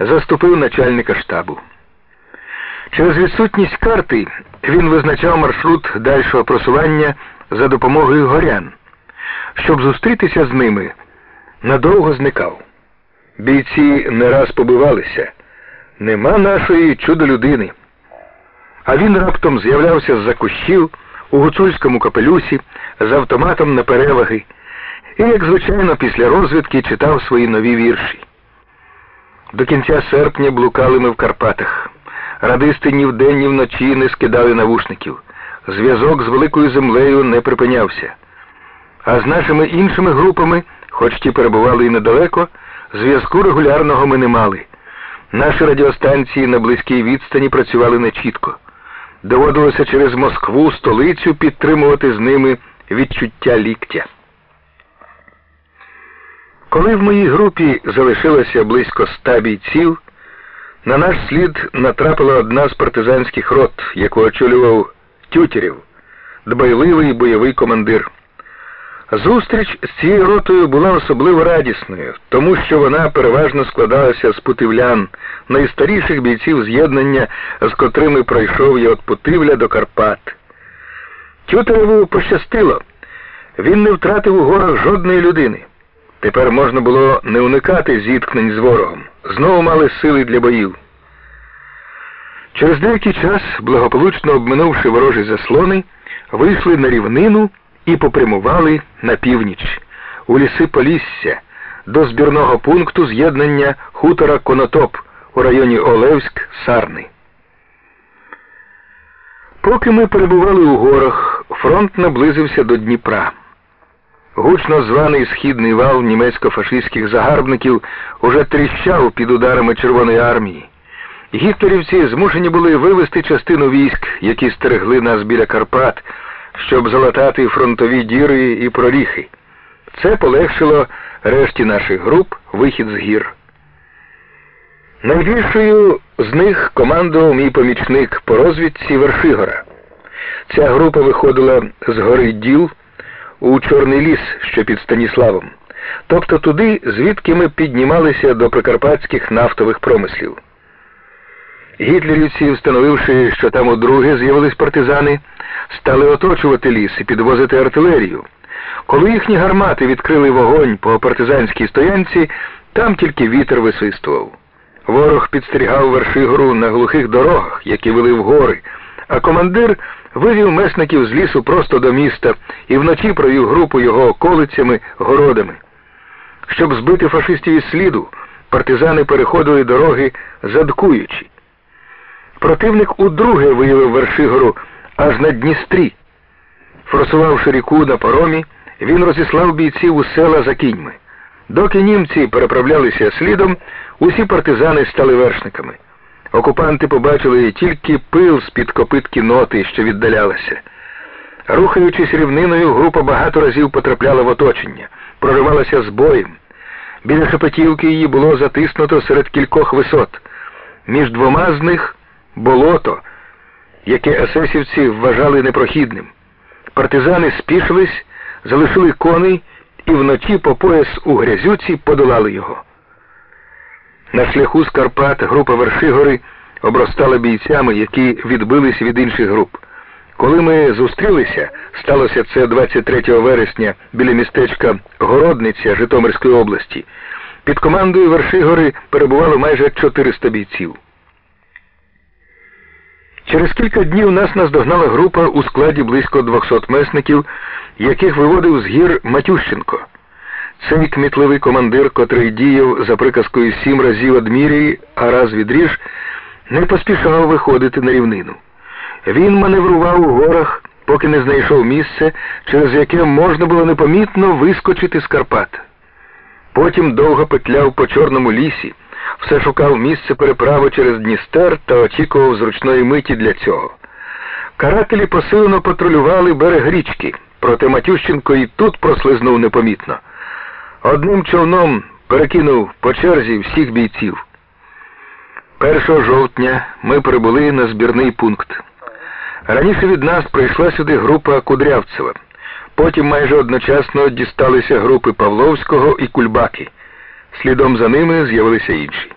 заступив начальника штабу. Через відсутність карти він визначав маршрут дальшого просування за допомогою горян. Щоб зустрітися з ними, надовго зникав. Бійці не раз побивалися. Нема нашої чудо людини. А він раптом з'являвся з-за кущів у гуцульському капелюсі з автоматом на переваги і, як звичайно, після розвідки читав свої нові вірші. До кінця серпня блукали ми в Карпатах. Радисти ні вдень, ні вночі не скидали навушників. Зв'язок з великою землею не припинявся. А з нашими іншими групами, хоч ті перебували і недалеко, зв'язку регулярного ми не мали. Наші радіостанції на близькій відстані працювали нечітко. Доводилося через Москву, столицю підтримувати з ними відчуття ліктя. Коли в моїй групі залишилося близько ста бійців, на наш слід натрапила одна з партизанських рот, яку очолював Тютєрів, дбайливий бойовий командир. Зустріч з цією ротою була особливо радісною, тому що вона переважно складалася з путивлян, найстаріших бійців з'єднання, з котрими пройшов я від Путивля до Карпат. Тютереву пощастило. Він не втратив у горах жодної людини. Тепер можна було не уникати зіткнень з ворогом. Знову мали сили для боїв. Через деякий час, благополучно обминувши ворожі заслони, вийшли на рівнину і попрямували на північ, у ліси Полісся, до збірного пункту з'єднання хутора Конотоп у районі Олевськ Сарни. Поки ми перебували у горах, фронт наблизився до Дніпра. Гучно званий східний вал німецько-фашистських загарбників уже тріщав під ударами Червоної армії. Гітлерівці змушені були вивести частину військ, які стерегли нас біля Карпат, щоб залатати фронтові діри і проріхи. Це полегшило решті наших груп вихід з гір. Найбільшою з них командував мій помічник по розвідці Вершигора. Ця група виходила з гори Діл у Чорний ліс, що під Станіславом, тобто туди, звідки ми піднімалися до прикарпатських нафтових промислів. Гітлерівці, встановивши, що там удруге з'явились партизани, стали оточувати ліс і підвозити артилерію. Коли їхні гармати відкрили вогонь по партизанській стоянці, там тільки вітер висвистував. Ворог підстерігав вершигору на глухих дорогах, які вели в гори, а командир вивів месників з лісу просто до міста і вночі провів групу його околицями, городами. Щоб збити фашистів із сліду, партизани переходили дороги задкуючи. Противник удруге виявив Вершигору аж на Дністрі. Форсувавши ріку на паромі, він розіслав бійців у села за кіньми. Доки німці переправлялися слідом, усі партизани стали вершниками. Окупанти побачили тільки пил з-під копит кіноти, що віддалялася. Рухаючись рівниною, група багато разів потрапляла в оточення, проривалася з боєм. Біля Шепетівки її було затиснуто серед кількох висот. Між двома з них болото, яке есесівці вважали непрохідним. Партизани спішились, залишили коней і вночі по пояс у грязюці подолали його. На шляху з Карпат група Вершигори обростала бійцями, які відбились від інших груп. Коли ми зустрілися, сталося це 23 вересня біля містечка Городниця Житомирської області. Під командою Вершигори перебувало майже 400 бійців. Через кілька днів нас наздогнала група у складі близько 200 месників, яких виводив з гір Матющенко. Цей кмітливий командир, котрий діяв за приказкою сім разів одміряй, а раз відріж, не поспішав виходити на рівнину. Він маневрував у горах, поки не знайшов місце, через яке можна було непомітно вискочити з Карпат. Потім довго петляв по Чорному лісі, все шукав місце переправи через Дністер та очікував зручної миті для цього. Карателі посилено патрулювали берег річки, проте Матющенко і тут прослизнув непомітно. Одним човном перекинув по черзі всіх бійців. 1 жовтня ми прибули на збірний пункт. Раніше від нас прийшла сюди група Кудрявцева. Потім майже одночасно дісталися групи Павловського і Кульбаки. Слідом за ними з'явилися інші.